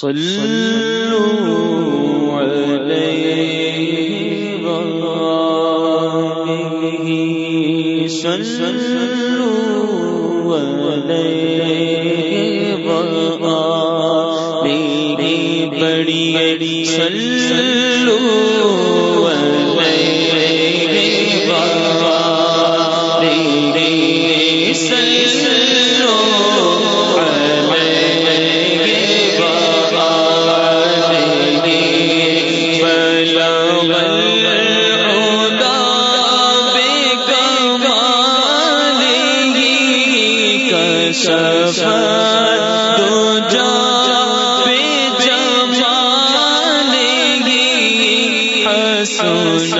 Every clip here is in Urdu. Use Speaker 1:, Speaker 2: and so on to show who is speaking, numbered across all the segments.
Speaker 1: صلوا عليه وآله صلوا عليه وآله بڑی صلوا سنت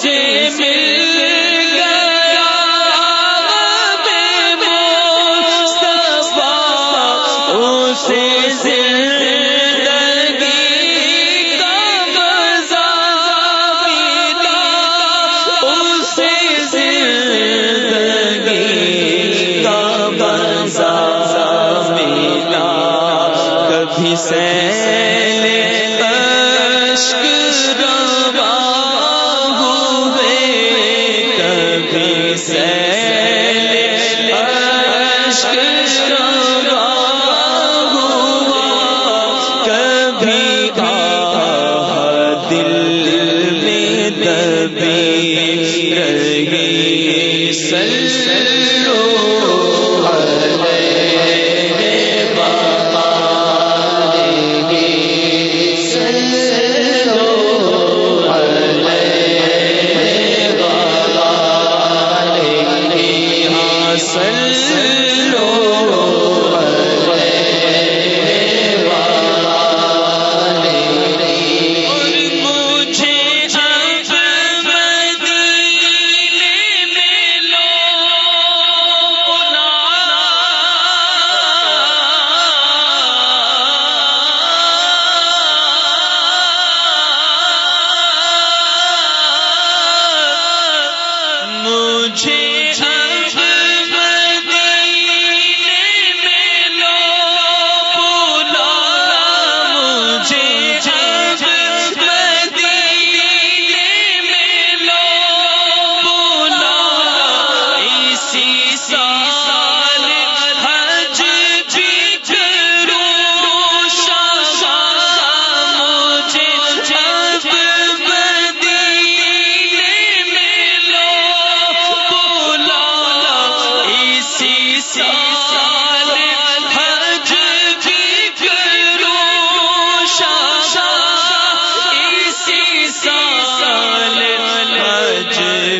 Speaker 1: سے مل رہی۔ سل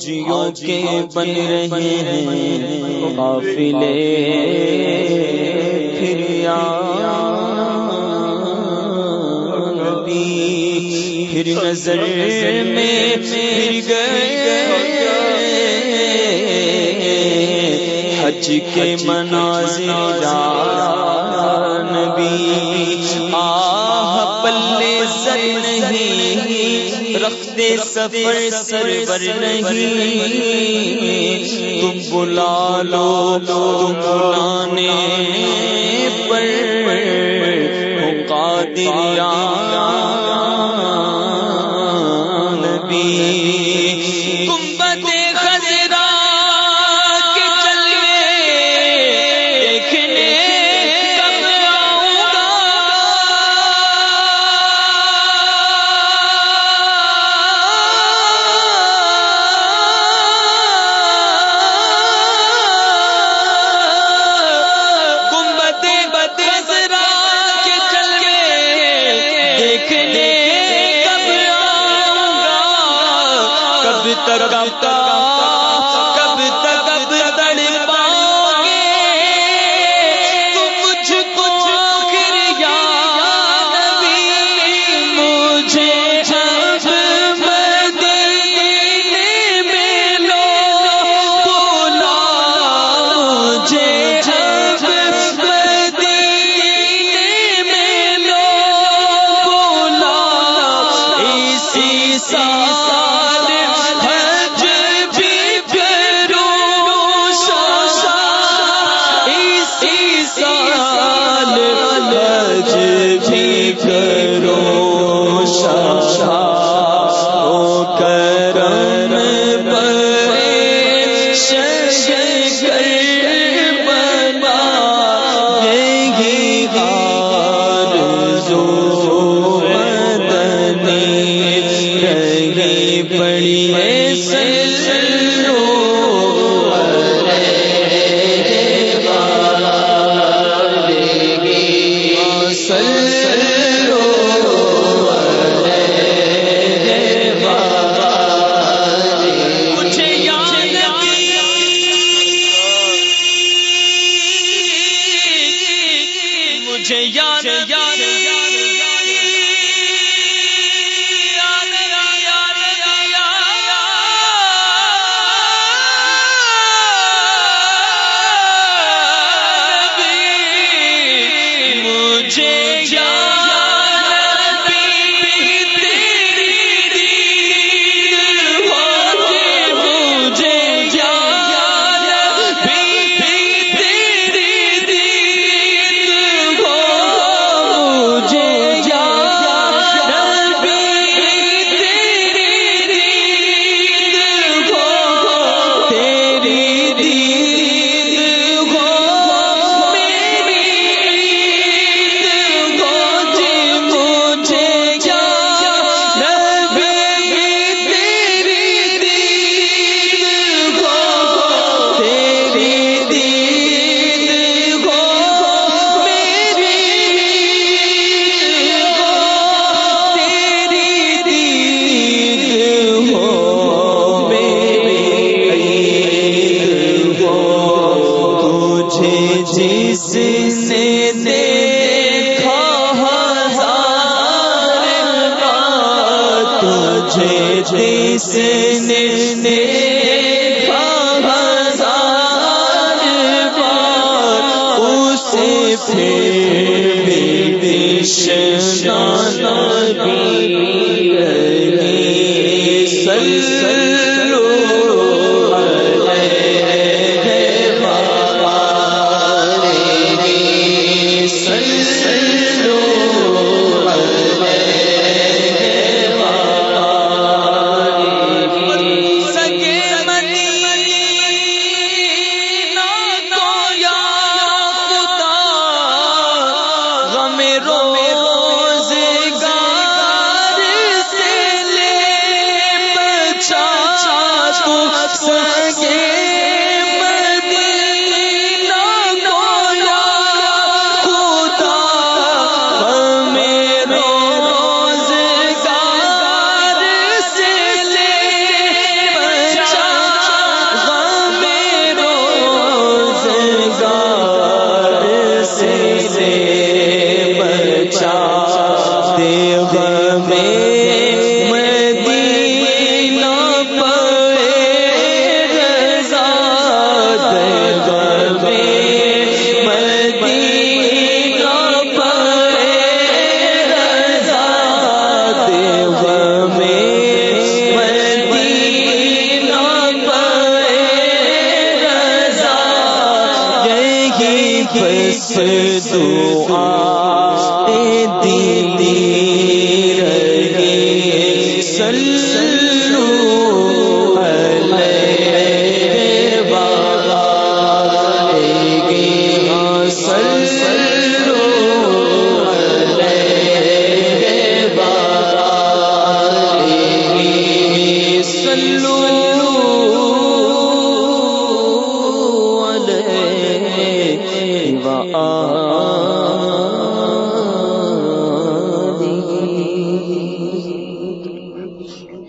Speaker 1: حاجیوں کے بن رہے ہیں۔ قافلے پھر پھر نظر میں پھر گئے۔ حج کے مناظر نبی آہ پلے سر رکھتے سفر سرور نہیں۔ تم بلا لو تم بلانے پر۔ قادریان جس نے ہزار بار اسے پھر بے بے شنا دعا